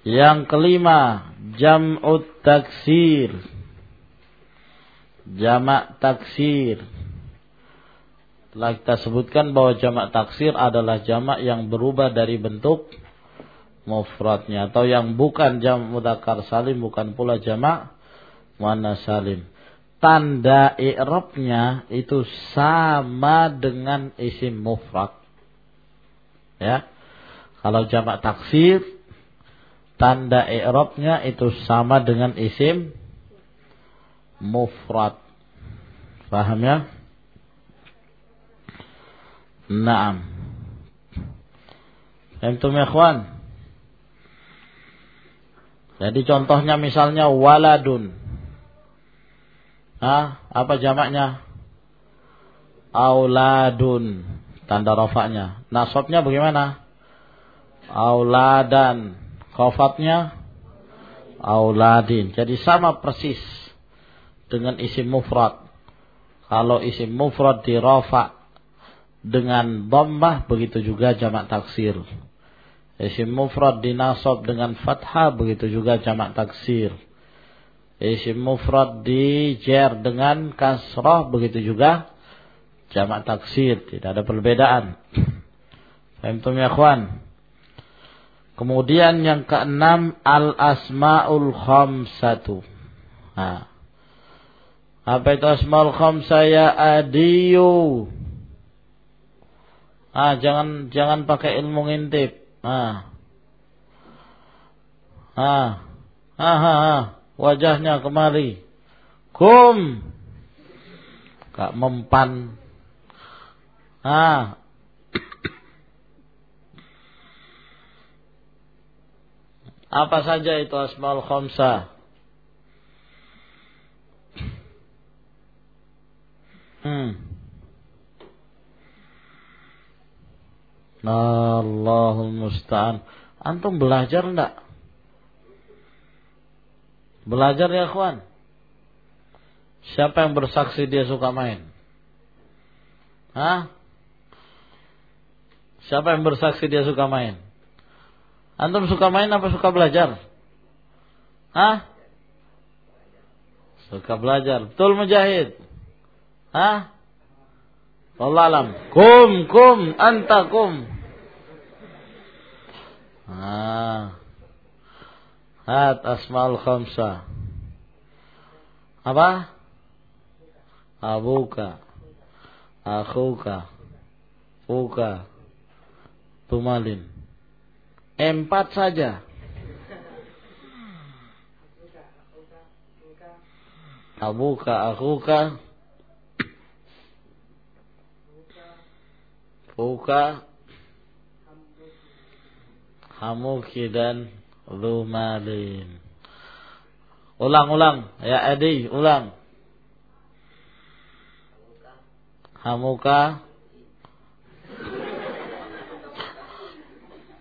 Yang kelima, jam'ut taksir. Jamak taksir. Telah kita sebutkan bahwa jamak taksir adalah jamak yang berubah dari bentuk mufradnya atau yang bukan jamak mudzakkar salim bukan pula jamak muannas salim. Tanda i'rabnya itu sama dengan isim mufrad. Ya. Kalau jamak taksir tanda i'rabnya itu sama dengan isim mufrad. Paham ya? Naam. Antum ya ikhwan? Jadi contohnya misalnya waladun. Hah? Apa jamaknya? Auladun. Tanda rofaknya. Nasabnya bagaimana? Auladan. Khofatnya? Auladin. Jadi sama persis dengan isim mufrad. Kalau isim mufrad dirofak dengan dhammah begitu juga jamak taksir. Isim mufrad dinasab dengan fathah begitu juga jamak taksir. Isim mufrad dijer dengan kasrah begitu juga jamak taksir, tidak ada perbedaan. Fahimtum ya kawan? Kemudian yang keenam al-asmaul khamsatu. Nah, apa itu asmaul khamsah ya adiyu? Ah, jangan jangan pakai ilmu ngintip. Ah. Ah. Ah, ah, ah. Wajahnya kemari. Kum. Kak mempan. Ah. Apa saja itu asmaul khamsah? Hmm. Allahul musta'an. Antum belajar enggak? Belajar ya kawan. Siapa yang bersaksi dia suka main? Hah? Siapa yang bersaksi dia suka main? Antum suka main apa suka belajar? Hah? Suka belajar. Betul mujahid? Hah? Allah alam. Kum, kum, anta kum. Ah. Hat asmaul khamsa. Apa? Abuka. Akhuka. Fuka. Tumalin. Empat saja. Abuka, akhuka, Fuka Hamuki dan Lumalin Ulang-ulang Ya Edi ulang. Hamuka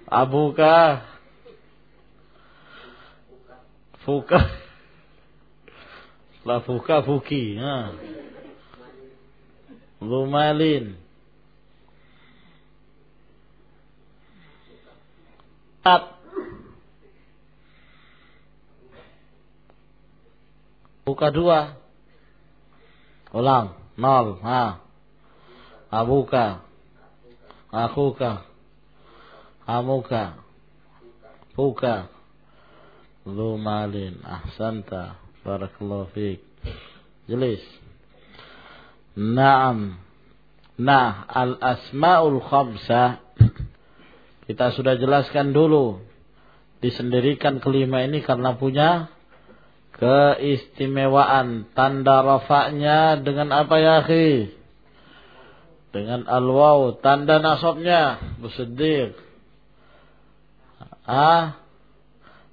Abuka Fuka La fuka fuki ha. Lumalin Empat. Buka dua. Ulang. Nol. Ha. Abuka. Akuka. Amuka. Buka. Lumalin. Ahsanta. Barakallahu fiik. Jelis. Naam. Nah, al-asma'ul khamsah kita sudah jelaskan dulu. Disendirikan kelima ini karena punya keistimewaan. Tanda rafaknya dengan apa ya akhi? Dengan al-waw. Tanda nasabnya. Bersedir. Ah,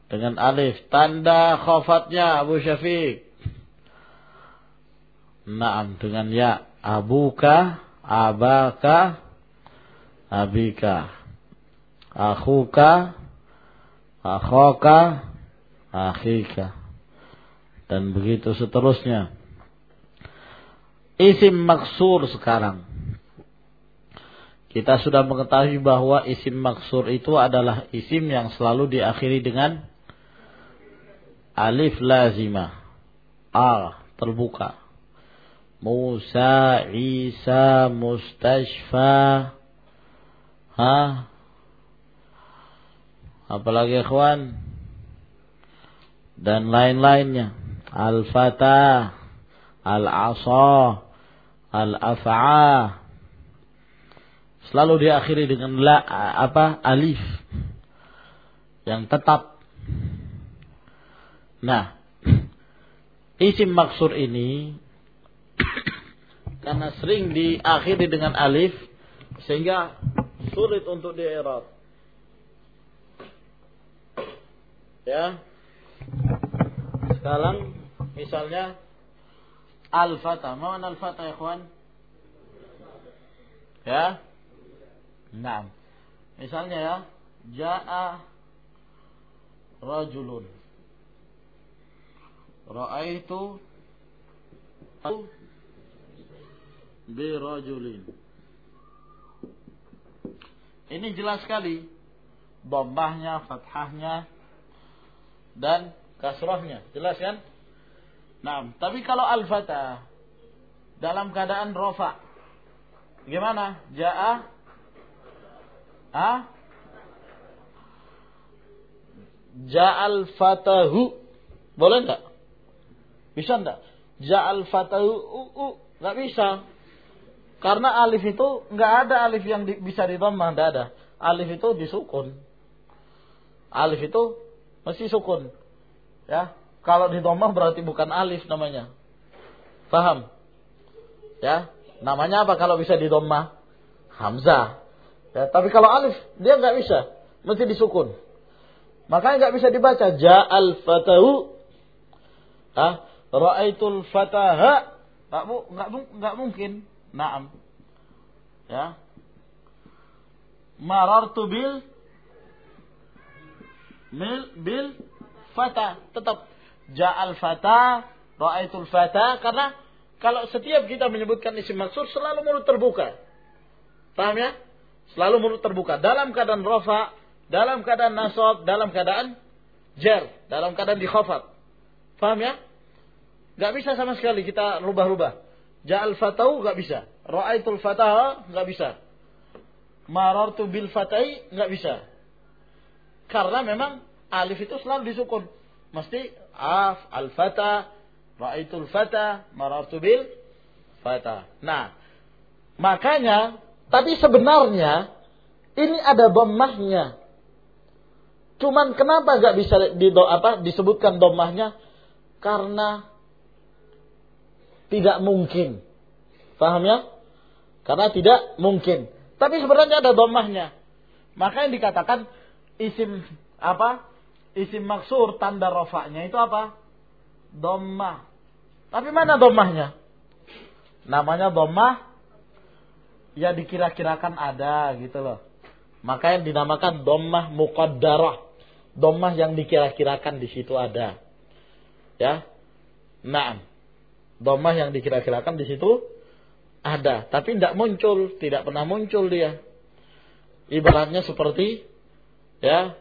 dengan alif. Tanda khafatnya Abu Syafiq. Naam dengan ya. Abuka, abaka, abika akhuka akhoka akhika dan begitu seterusnya isim maksur sekarang kita sudah mengetahui bahwa isim maksur itu adalah isim yang selalu diakhiri dengan Alif lazimah. A terbuka. Musa, Isa, Mustashfa. Ha? Apalagi ikhwan? Dan lain-lainnya. Al-Fatah, Al-Asa, Al-Af'a. Selalu diakhiri dengan la apa? Alif. Yang tetap. Nah, isim maksur ini karena sering diakhiri dengan alif sehingga sulit untuk di Ya. Sekarang misalnya al-fatah. Mana al-fatah ya kawan? Ya. Nah. Misalnya ya, jaa rajulun. Ra'aitu bi rajulin. Ini jelas sekali dhammahnya, fathahnya dan kasrahnya. Jelas kan? Nah, tapi kalau al-fatah dalam keadaan rofa, gimana? Ja'a, ah, Ja'al fatahu, boleh enggak? Bisa enggak? Ja'al fatahu, uh, uh, enggak bisa. Karena alif itu enggak ada alif yang di, bisa ditambah, enggak ada. Alif itu disukun. Alif itu mesti sukun. Ya, kalau di domah berarti bukan alif namanya. Paham? Ya, namanya apa kalau bisa di domah? Hamzah. Ya, tapi kalau alif dia nggak bisa, mesti disukun. Makanya nggak bisa dibaca ja'al fatahu. Ah, ra'aitul fataha. Nggak nggak nggak mungkin. Naam. Ya. Marartu bil bil bil fata tetap ja'al fata, ra'aitul fata karena kalau setiap kita menyebutkan isim maksud selalu mulut terbuka. Paham ya? Selalu mulut terbuka dalam keadaan rafa, dalam keadaan nasab, dalam keadaan jar, dalam keadaan dikhafat. Paham ya? Gak bisa sama sekali kita rubah-rubah. Ja'al fatau gak bisa. Ra'aitul fataha gak bisa. Marartu bil fatai gak bisa. Karena memang alif itu selalu disukun. Mesti af, al-fata, ra'aitul fata, marartu bil fata. Nah, makanya tapi sebenarnya ini ada dhammahnya. Cuman kenapa gak bisa di apa disebutkan dhammahnya? Karena tidak mungkin. Paham ya? Karena tidak mungkin. Tapi sebenarnya ada dhammahnya. Maka yang dikatakan isim apa? isim maksur tanda rofaknya itu apa? Dommah. Tapi mana dommahnya? Namanya dommah ya dikira-kirakan ada gitu loh. Maka yang dinamakan dommah muqaddarah. Dommah yang dikira-kirakan di situ ada. Ya. Nah, dommah yang dikira-kirakan di situ ada, tapi tidak muncul, tidak pernah muncul dia. Ibaratnya seperti ya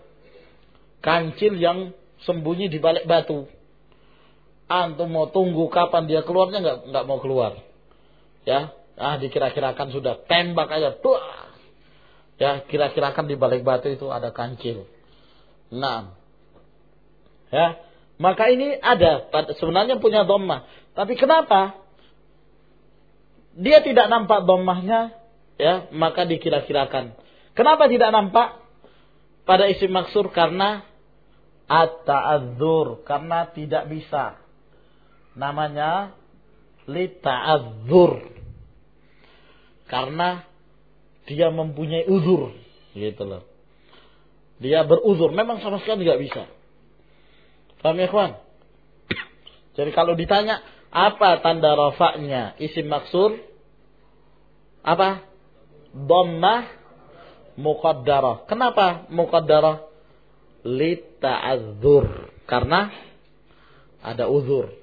kancil yang sembunyi di balik batu. Antum mau tunggu kapan dia keluarnya nggak nggak mau keluar. Ya, ah dikira-kirakan sudah tembak aja tuh. Ya, kira-kirakan di balik batu itu ada kancil. Nah. Ya, maka ini ada sebenarnya punya domah. Tapi kenapa? Dia tidak nampak domahnya, ya, maka dikira-kirakan. Kenapa tidak nampak pada isim maksur? Karena at-ta'adzur karena tidak bisa. Namanya li ta'adzur. Karena dia mempunyai uzur gitu loh. Dia beruzur, memang sama sekali nggak bisa. Paham ya, kawan? Jadi kalau ditanya apa tanda rafa'nya isim maksur? Apa? Dhammah muqaddarah. Kenapa muqaddarah? lita'adzur karena ada uzur.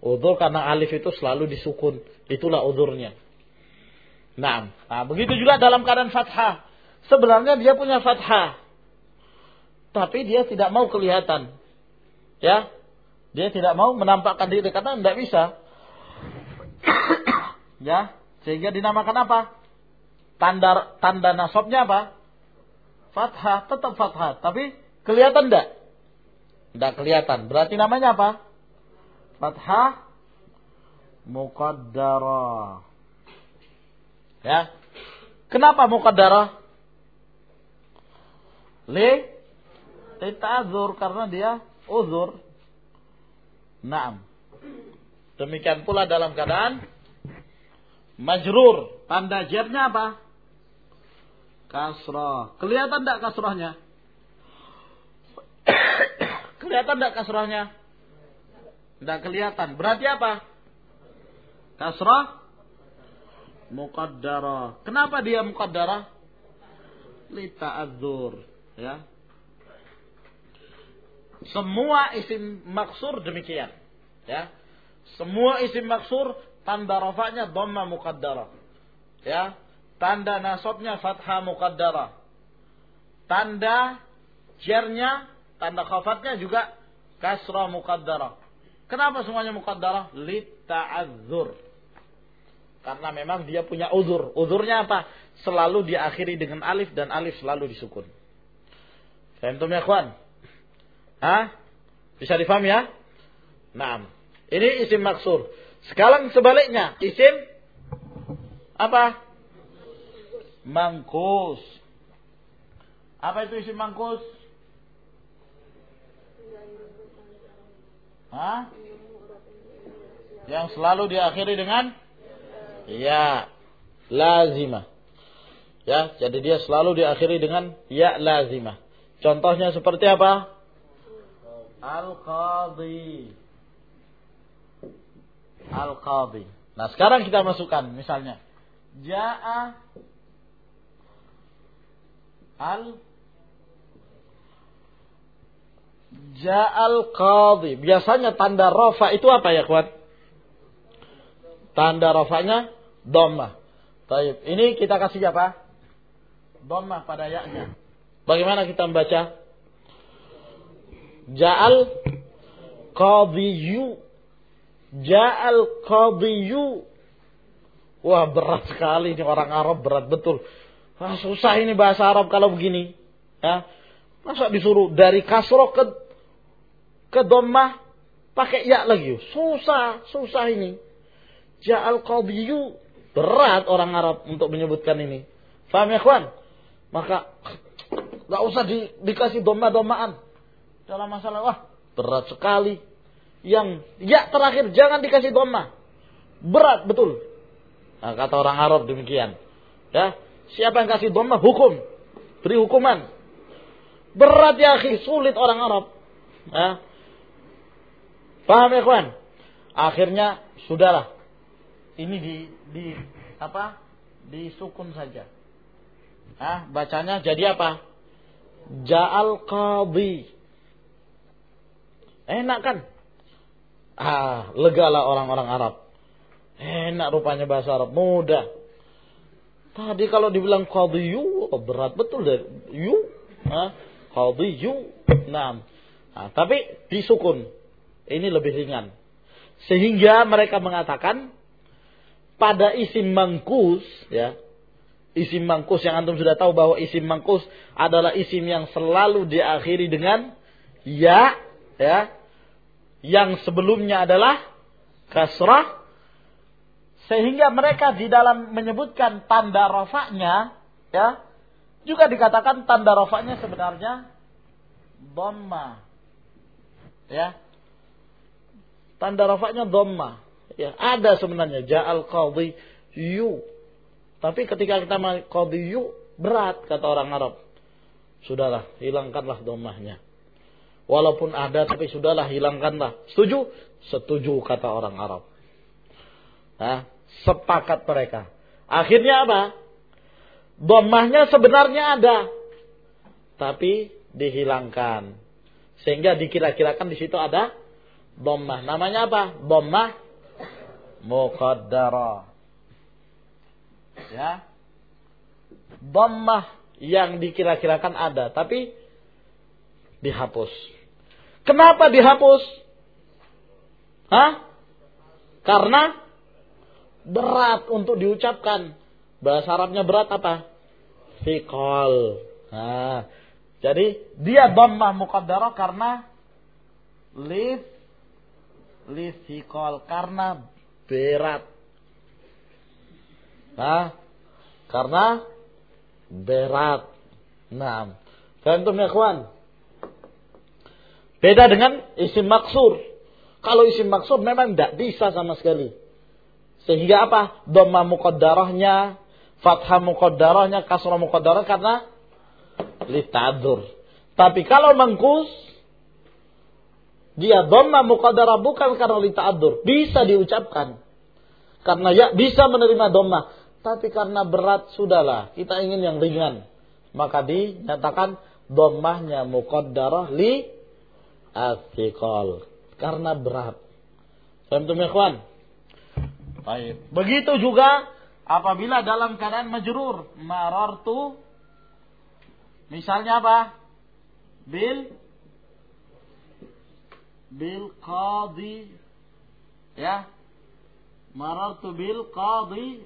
Uzur karena alif itu selalu disukun. Itulah uzurnya. Nah, nah begitu juga dalam keadaan fathah. Sebenarnya dia punya fathah. Tapi dia tidak mau kelihatan. Ya, Dia tidak mau menampakkan diri karena tidak bisa. ya, sehingga dinamakan apa? Tanda tanda nasabnya apa? Fathah, tetap fathah, tapi kelihatan tidak? Tidak kelihatan. Berarti namanya apa? Fathah muqaddarah. Ya. Kenapa muqaddarah? Li litazur karena dia uzur. Naam. Demikian pula dalam keadaan majrur. Tanda jernya apa? Kasrah. Kelihatan tidak kasrahnya? kelihatan tidak kasrahnya? Tidak kelihatan. Berarti apa? Kasrah muqaddara. Kenapa dia muqaddara? Li ta'adzur, ya. Semua isim maksur demikian. Ya. Semua isim maksur tanda rafa'nya dhamma muqaddara. Ya. Tanda nasabnya fathah muqaddara. Tanda jernya, tanda khafatnya juga kasrah muqaddara. Kenapa semuanya muqaddara? Li ta'adzur. Karena memang dia punya uzur. Uzurnya apa? Selalu diakhiri dengan alif dan alif selalu disukun. Faham ya kawan? Hah? Bisa difaham ya? Nah, ini isim maksur. Sekarang sebaliknya, isim apa? Mangkus. Apa itu isim mangkus? Hah? Yang selalu diakhiri dengan ya lazimah. Ya, jadi dia selalu diakhiri dengan ya lazimah. Contohnya seperti apa? Al-Qadhi. Al-Qadhi. Nah sekarang kita masukkan misalnya. Ja'a al Ja'al qadhi. Biasanya tanda rafa itu apa ya kuat? Tanda rafanya dhamma. Baik, ini kita kasih apa? Dhamma pada yaknya. Bagaimana kita membaca? Ja'al qadhiyu. Ja'al qadhiyu. Wah berat sekali ini orang Arab berat betul. Wah, susah ini bahasa Arab kalau begini. Ya. Masa disuruh dari kasroh ke ke dhammah pakai ya lagi. Susah, susah ini. Ja'al qadhiyu. Berat orang Arab untuk menyebutkan ini. Faham ya kawan? Maka nggak usah di, dikasih domba-dombaan dalam masalah wah berat sekali. Yang ya terakhir jangan dikasih doma. Berat betul. Nah, kata orang Arab demikian. Ya, siapa yang kasih doma hukum. Beri hukuman. Berat ya akhi, sulit orang Arab. Ya. Paham ya kawan? Akhirnya sudahlah. Ini di di apa? Disukun saja. Ah, bacanya jadi apa? Ja'al qadhi Enak kan? Ah, legalah orang-orang Arab. Enak rupanya bahasa Arab, mudah. Tadi kalau dibilang qadhiyu, oh, berat betul deh. Yu, ah, qadhiyu. Nah, nah, tapi disukun. Ini lebih ringan. Sehingga mereka mengatakan pada isim mangkus, ya, isim mangkus yang antum sudah tahu bahwa isim mangkus adalah isim yang selalu diakhiri dengan ya, ya, yang sebelumnya adalah kasrah sehingga mereka di dalam menyebutkan tanda rofaknya ya juga dikatakan tanda rofaknya sebenarnya dhamma ya. Tanda rofaknya dhamma ya ada sebenarnya ja'al qadhi yu tapi ketika kita qadhi yu berat kata orang Arab sudahlah hilangkanlah dhammahnya Walaupun ada tapi sudahlah hilangkanlah. Setuju? Setuju kata orang Arab. Nah, sepakat mereka. Akhirnya apa? Domahnya sebenarnya ada. Tapi dihilangkan. Sehingga dikira-kirakan di situ ada domah. Namanya apa? Domah muqaddara. Ya. Domah yang dikira-kirakan ada. Tapi dihapus. Kenapa dihapus? Hah? Karena berat untuk diucapkan. Bahasa Arabnya berat apa? Fikol. Nah, jadi dia dhammah muqaddarah karena lif fikol karena berat. Nah, karena berat. Nah, Faham ya kawan? Beda dengan isim maksur. Kalau isim maksur memang tidak bisa sama sekali. Sehingga apa? Dhamma muqaddarahnya, fathah muqaddarahnya, kasrah muqaddarah karena lita'adur. Tapi kalau mengkus, dia dhamma muqaddarah bukan karena lita'adur. Bisa diucapkan. Karena ya bisa menerima dhamma. Tapi karena berat, sudahlah. Kita ingin yang ringan. Maka dinyatakan dhammahnya muqaddarah li athiqal. Karena berat. Tuh ikhwan? Baik. Begitu juga apabila dalam keadaan majrur, marartu misalnya apa? Bil bil qadi ya. Marartu bil qadi.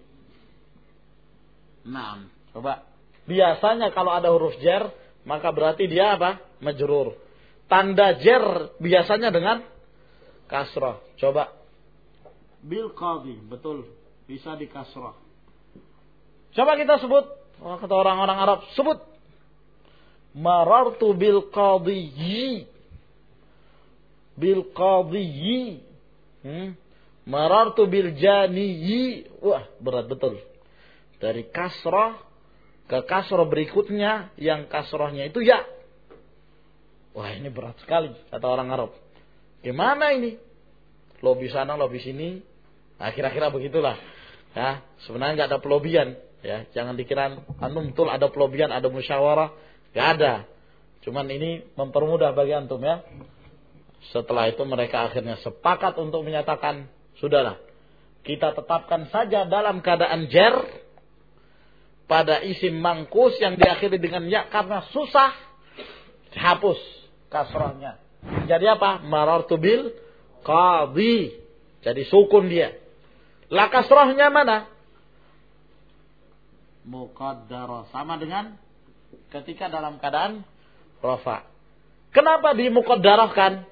Nah, coba. Biasanya kalau ada huruf jar, maka berarti dia apa? Majrur. Tanda jar biasanya dengan kasrah. Coba bil qadi, betul. Bisa di kasrah. Coba kita sebut, oh, kata orang-orang Arab, sebut marartu bil qadiyyi. Bil qadiyyi. Hmm? Marartu bil janiyyi. Wah, berat betul. Dari kasrah ke kasrah berikutnya yang kasrahnya itu ya. Wah, ini berat sekali kata orang Arab. Gimana ini? Lobi sana, lobi sini, Nah, kira-kira begitulah. Ya, sebenarnya nggak ada pelobian. Ya, jangan dikira antum betul ada pelobian, ada musyawarah, nggak ada. Cuman ini mempermudah bagi antum ya. Setelah itu mereka akhirnya sepakat untuk menyatakan, sudahlah, kita tetapkan saja dalam keadaan jer pada isim mangkus yang diakhiri dengan ya karena susah dihapus kasrahnya. Jadi apa? Marartu bil qadi. Jadi sukun dia. La kasrohnya mana? Muqaddarah. Sama dengan ketika dalam keadaan rofa. Kenapa di kan?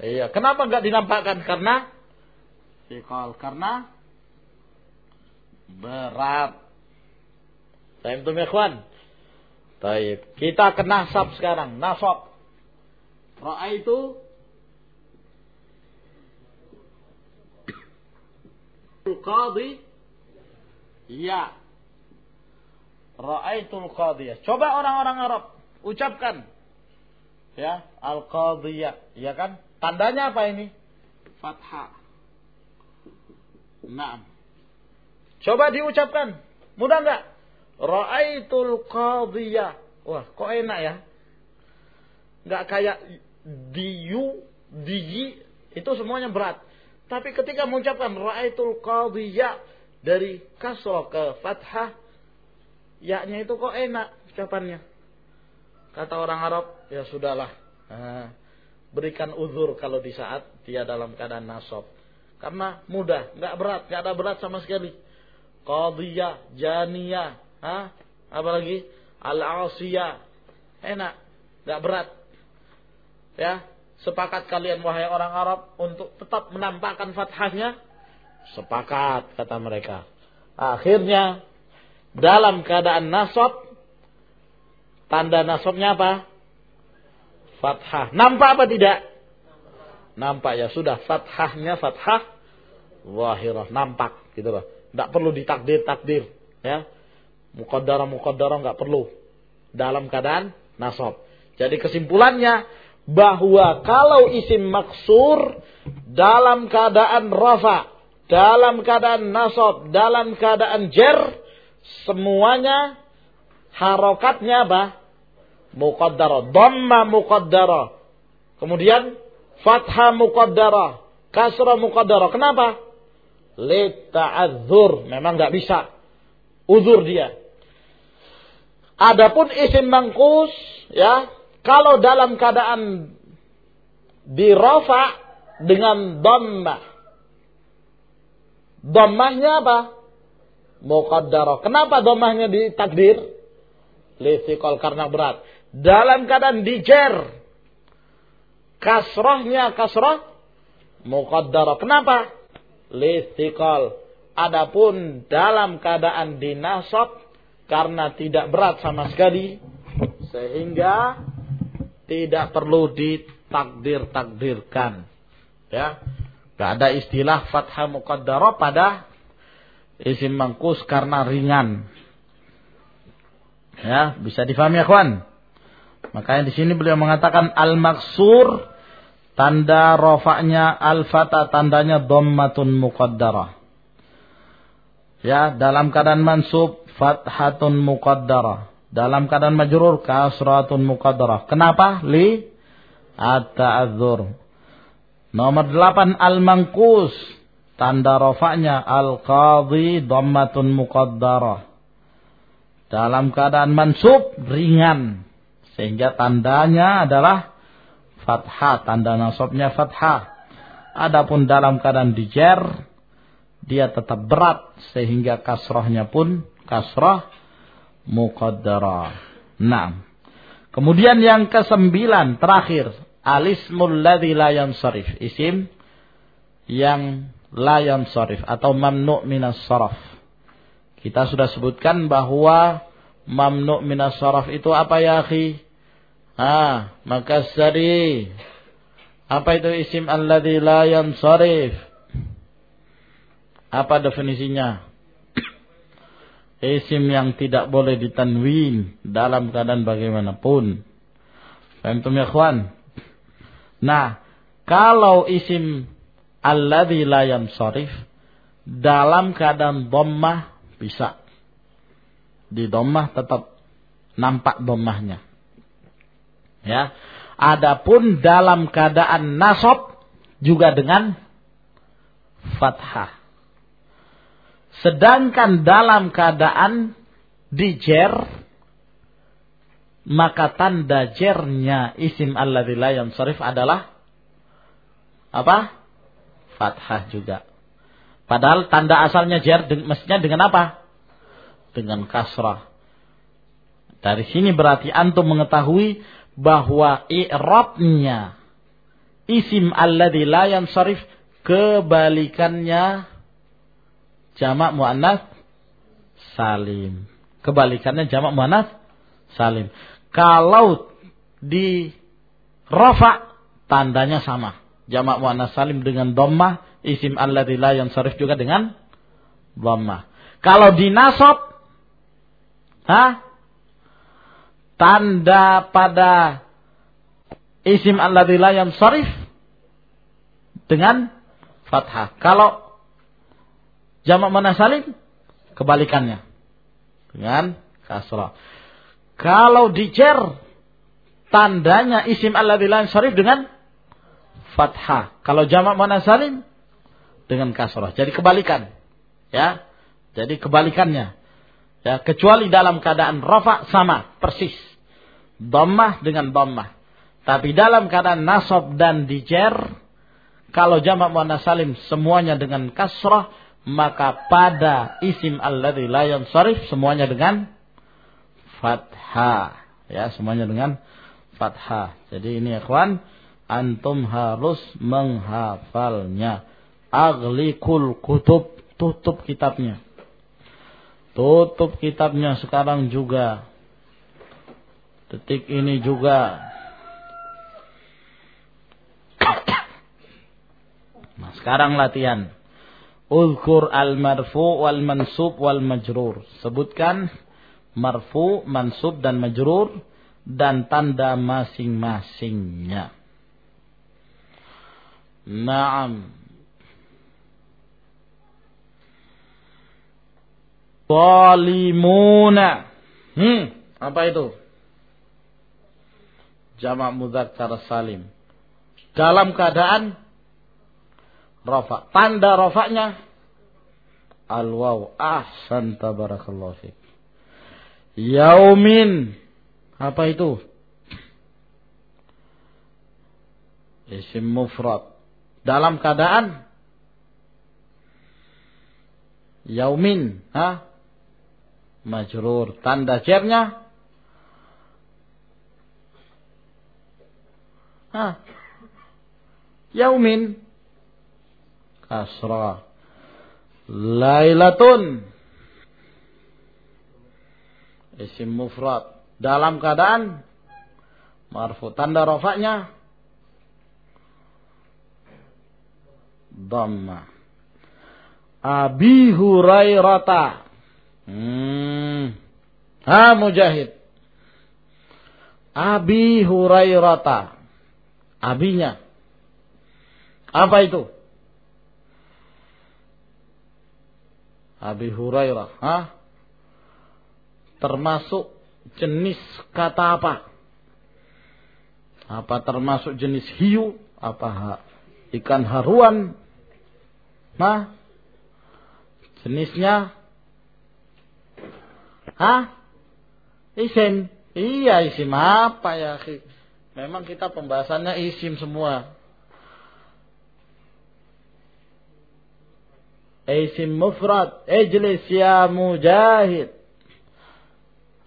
Iya, kenapa nggak dinampakkan? Karena fikal, karena berat. Saya itu ikhwan. Taib. Kita ke nasab sekarang. Nasab. Ra'a itu qadi ya ra'aitul qadiyah coba orang-orang Arab ucapkan ya al qadiyah ya kan tandanya apa ini fathah Naam. Coba diucapkan. Mudah enggak? Ra'aitul qadiyah. Wah, kok enak ya? Enggak kayak diyu, diyi, itu semuanya berat. Tapi ketika mengucapkan ra'aitul qadiyya dari kasrah ke fathah, yaknya itu kok enak ucapannya. Kata orang Arab, ya sudahlah. Nah, berikan uzur kalau di saat dia dalam keadaan nasab. Karena mudah, nggak berat, nggak ada berat sama sekali. Qadiyah, janiyah, ha? apalagi al-asiyah. Enak, nggak berat. Ya, Sepakat kalian wahai orang Arab untuk tetap menampakkan fathahnya? Sepakat kata mereka. Akhirnya dalam keadaan nasab tanda nasabnya apa? Fathah. Nampak apa tidak? Nampak ya sudah fathahnya fathah wahirah nampak gitu loh. Tidak perlu ditakdir-takdir ya. Muqaddarah muqaddarah nggak perlu dalam keadaan nasab. Jadi kesimpulannya bahwa kalau isim maksur dalam keadaan rafa, dalam keadaan nasab, dalam keadaan jer, semuanya harokatnya apa? Muqaddara, dhamma muqaddara. Kemudian fathah muqaddara, kasrah muqaddara. Kenapa? Lita'adzur. Memang nggak bisa. Uzur dia. Adapun isim mangkus, ya, kalau dalam keadaan di rofa dengan dhammah. Dhammahnya apa? Muqaddarah. Kenapa dhammahnya ditakdir? Lisikol karena berat. Dalam keadaan dijer. Kasrohnya kasroh. Muqaddarah. Kenapa? Lisikol. Adapun dalam keadaan dinasab karena tidak berat sama sekali sehingga tidak perlu ditakdir-takdirkan. Ya. Gak ada istilah fathah muqaddarah pada isim mangkus karena ringan. Ya, bisa difahami ya kawan? Makanya di sini beliau mengatakan al-maksur tanda rofaknya al-fata tandanya dhammatun muqaddarah. Ya, dalam keadaan mansub fathatun muqaddarah. Dalam keadaan majrur kasratun muqaddarah. Kenapa? Li at-ta'adzur. Nomor delapan al-mangkus. Tanda rofaknya al-qadhi dhammatun muqaddarah. Dalam keadaan mansub ringan. Sehingga tandanya adalah fathah. Tanda nasabnya fathah. Adapun dalam keadaan dijer. Dia tetap berat. Sehingga kasrohnya pun kasrah muqaddarah. Nah. Kemudian yang kesembilan terakhir Alismul ladzi la yansarif. Isim yang la yansarif atau mamnu' minas saraf. Kita sudah sebutkan bahwa mamnu' minas saraf itu apa ya akhi? Ah, maka sari. Apa itu isim alladzi la yansarif? Apa definisinya? Isim yang tidak boleh ditanwin dalam keadaan bagaimanapun. Paham ya kawan? Nah, kalau isim alladzi la yansarif dalam keadaan dhammah bisa. Di dhammah tetap nampak dhammahnya. Ya. Adapun dalam keadaan nasab juga dengan fathah. Sedangkan dalam keadaan dijer maka tanda jernya isim alladzi la yansarif adalah apa? Fathah juga. Padahal tanda asalnya jer mestinya dengan apa? Dengan kasrah. Dari sini berarti antum mengetahui bahwa i'rabnya isim alladzi la yansarif kebalikannya jamak muannats salim. Kebalikannya jamak muannats salim. Kalau di rofa tandanya sama. Jamak muannas salim dengan dhammah, isim alladzi la yansarif juga dengan dhammah. Kalau di nasab ha? Tanda pada isim alladzi la yansarif dengan fathah. Kalau jamak muannas salim kebalikannya dengan kasrah. Kalau dicer tandanya isim alladzi la syarif dengan fathah. Kalau jamak mana salim dengan kasrah. Jadi kebalikan. Ya. Jadi kebalikannya. Ya, kecuali dalam keadaan rafa sama, persis. Dhammah dengan dhammah. Tapi dalam keadaan nasab dan dijer kalau jamak muannas salim semuanya dengan kasrah, maka pada isim alladzi la yansarif semuanya dengan fathah. Ya, semuanya dengan fathah. Jadi ini kawan, antum harus menghafalnya. Aglikul kutub, tutup kitabnya. Tutup kitabnya sekarang juga. Detik ini juga. Nah, sekarang latihan. Ulkur al-marfu wal mansub wal majrur. Sebutkan marfu, mansub dan majrur dan tanda masing-masingnya. Naam. Zalimuna. Hmm, apa itu? Jamak mudzakkar salim. Dalam keadaan rafa. Tanda rafanya al-waw. Ahsan tabarakallahu fiik. Yaumin. Apa itu? Isim mufrad. dalam keadaan yaumin ha majrur. Tanda jernya ha yaumin. Kasra lailatun. Isim mufrad. Dalam keadaan? Marfu. Tanda rafa'nya? Dhamma. Abi Hurairata hmm. ha mujahid. Abi Hurairata. Abinya. Apa itu? Abi Hurairah. Ha? Termasuk jenis kata apa? Apa termasuk jenis hiu? Apa ikan haruan? Nah, jenisnya Hah? Isim. Iya, isim apa ya? Memang kita pembahasannya isim semua. Isim mufrad. Ijlis ya mujahid.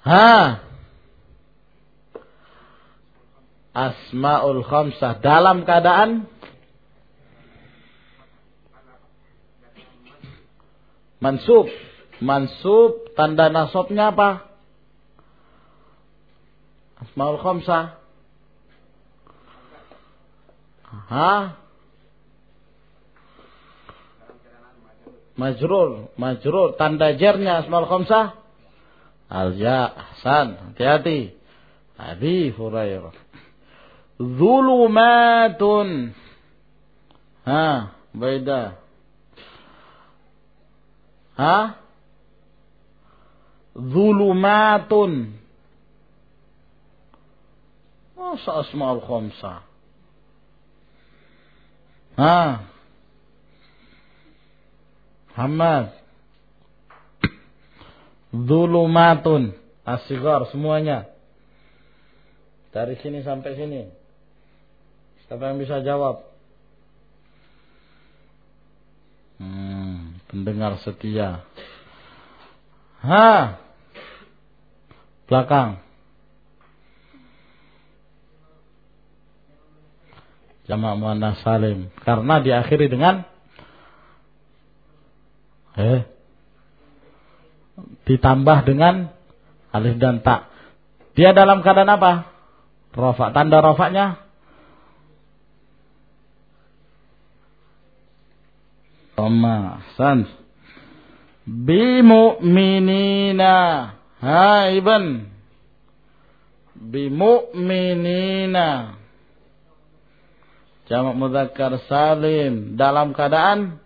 Ha. Asmaul khamsah. Dalam keadaan Mansub. Mansub tanda nasabnya apa? Asmaul khamsah. Ha? Majrur, majrur tanda jarnya asmaul khamsah. Al-ya, ahsan, hati-hati. Abi Hurairah. Zulumatun. Ha, beda. Ha? Zulumatun. Masa asma'ul khamsa? Ha? Hamad. Zulumatun. Asigar semuanya. Dari sini sampai sini. Siapa yang bisa jawab? Hmm, pendengar setia. Ha. Belakang. Jamak muannas salim karena diakhiri dengan eh ditambah dengan alif dan tak. Dia dalam keadaan apa? Rafa. Tanda rafaknya Toma, san. Bimu'minina. Ha, Ibn. Bimu'minina. Jamak mudzakkar salim. Dalam keadaan?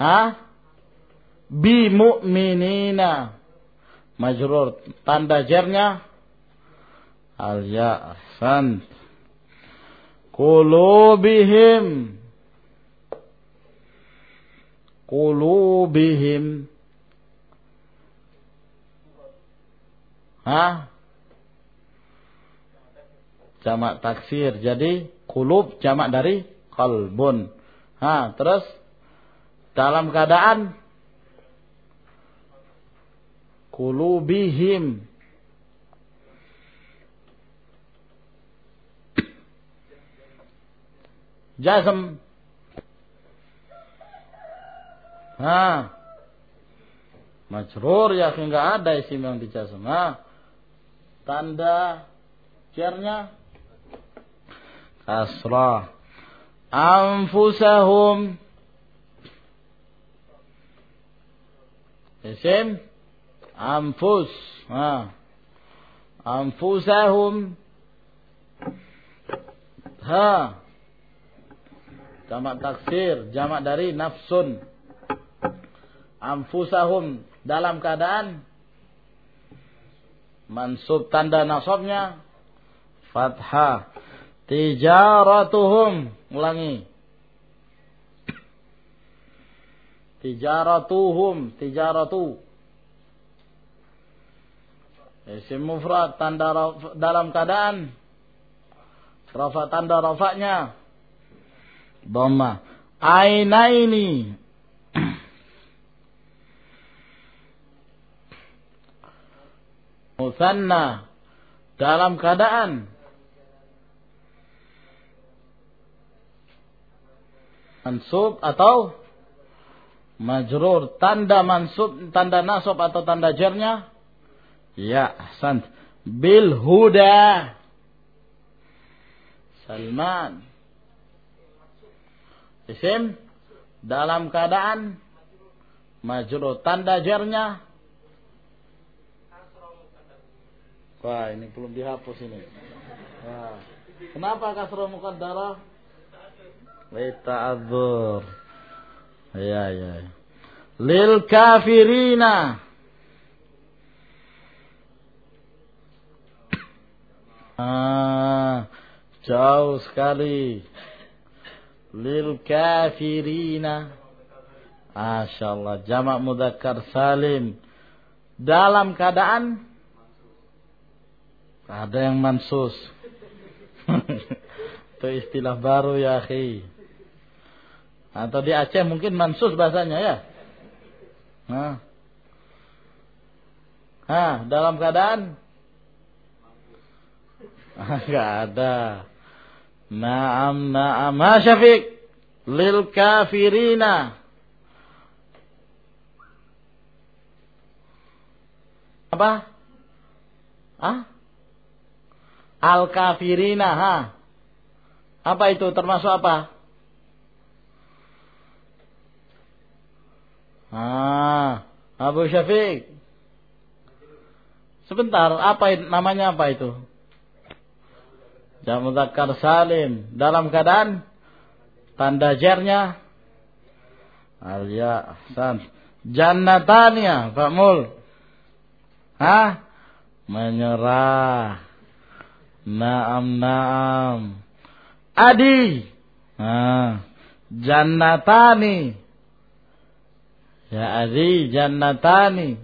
Ha? Bimu'minina. Majrur. Tanda jarnya al ya ahsan qulubihim. Qulubihim Hah? Jamak taksir. Jadi kulub jamak dari kalbun. Ha, terus dalam keadaan kulubihim. Jazm Ha. Majrur ya enggak ada isim yang dijazm. Ha. Tanda jarnya kasrah. Anfusahum Isim anfus. Ha. Anfusahum Ha. Jamak taksir, jamak dari nafsun anfusahum dalam keadaan mansub tanda nasabnya. Fathah. Tijaratuhum. Ulangi. Tijaratuhum. Tijaratu. Isim mufrad tanda dalam keadaan. Rafa tanda rafaknya Dhamma. Ainaini. Musanna. Dalam keadaan. Mansub atau majrur. Tanda mansub, tanda nasab atau tanda jernya. Ya, ahsan. Bil huda. Salman. Isim dalam keadaan majrur tanda jarnya Wah, ini belum dihapus ini. Wah. Kenapa kasrah muqaddarah? Lita'adzur. Ya, ya. Lil kafirina. Ah, jauh sekali lil kafirina. Masya Allah. Jamak mudakar salim. Dalam keadaan ada yang mansus. Itu istilah baru ya akhi. Atau di Aceh mungkin mansus bahasanya ya. Nah. Nah, dalam keadaan enggak ada. Naam, naam. Ma Syafiq. Lil kafirina. Apa? Ah? Al kafirina, ha? Apa itu? Termasuk apa? Ah, Abu Syafiq. Sebentar, apa namanya apa itu? Jamu salim dalam keadaan tanda jernya al ya ahsan jannatania fa'mul ha menyerah naam naam. Adi. Ha. Jannatani. Ya adi jannatani.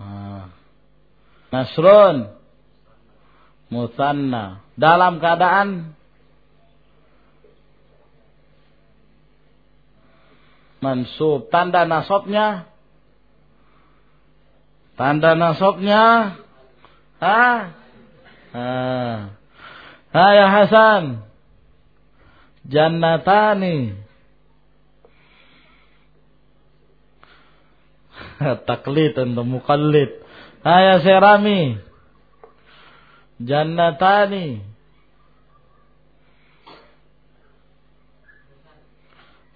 Ha. Nasrun. Musanna. Dalam keadaan mansub. Tanda nasabnya. Tanda nasabnya ha ha ha ya Hasan. Jannatani. Taklid untuk mukallid. Ha ya Serami. Jannatani.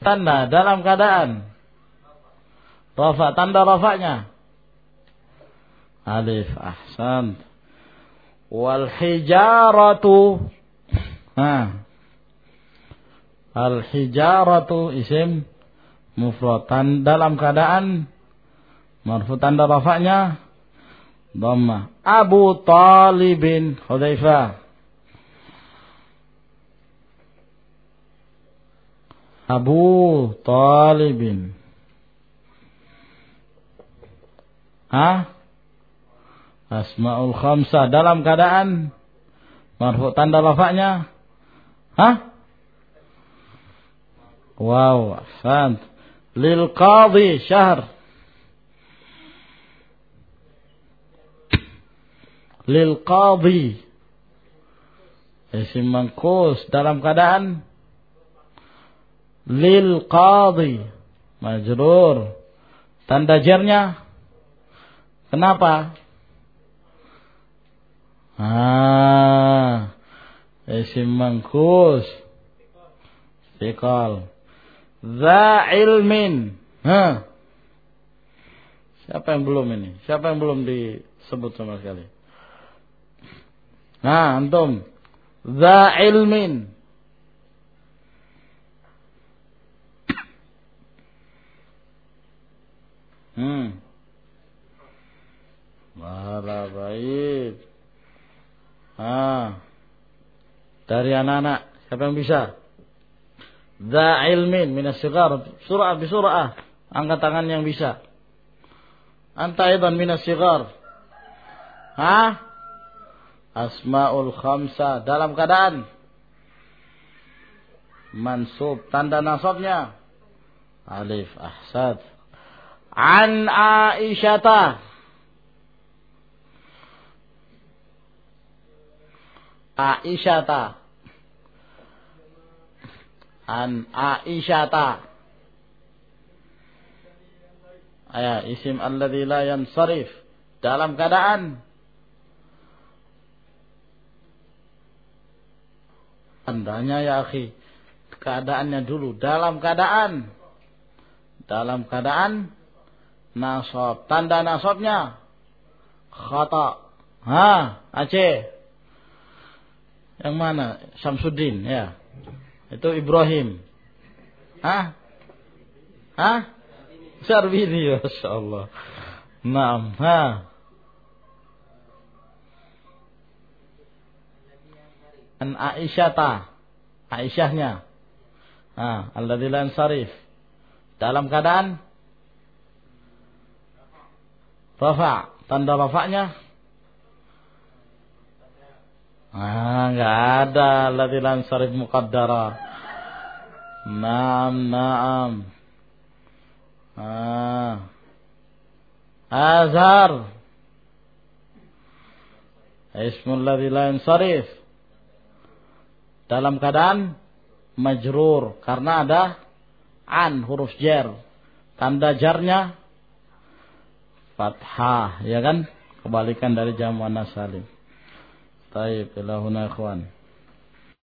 Tanda dalam keadaan. Rafa tanda rafanya. Alif ahsan wal hijaratu ha al hijaratu isim mufrad dalam keadaan marfu tanda rafanya Dhamma. Abu Talibin Hudzaifah. Abu Talibin. Hah? Asmaul khamsah dalam keadaan marfu tanda lafaknya. Hah? Wow, ahsan. Lil qadhi syahr. lil qadhi isim mangkus dalam keadaan lil qadhi majrur tanda jarnya kenapa ah isim mangkus Fikal. Za ilmin. Hah. Siapa yang belum ini? Siapa yang belum disebut sama sekali? Nah, antum. Za ilmin. Hmm. Malah baik. Ah. Dari anak-anak, siapa yang bisa? Za ilmin minas sigar. Surah bisurah. Angkat tangan yang bisa. Anta idan minas sigar. Asmaul khamsa dalam keadaan mansub tanda nasabnya alif ahsad an aisyata aisyata. An aisyata. Ya isim alladzi la yansarif. Dalam keadaan tandanya ya akhi keadaannya dulu. Dalam keadaan dalam keadaan nasab. Tanda nasabnya. Khata. Ha Aceh yang mana Samsudin ya itu Ibrahim Hah? Hah? Syarbini ya Allah. Naam, ha. An Aisyata. Aisyahnya. Ha, alladzi lan sarif. Dalam keadaan rafa, tanda rafa'nya Ah, ada alladzi lan sarif muqaddara. Naam, naam. Ah. Azhar. Ismul ladzi la. Dalam keadaan majrur karena ada an huruf jar. Tanda jarnya fathah, ya kan? Kebalikan dari jamu salim. Taib ilahuna ikhwan.